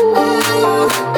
Ooh.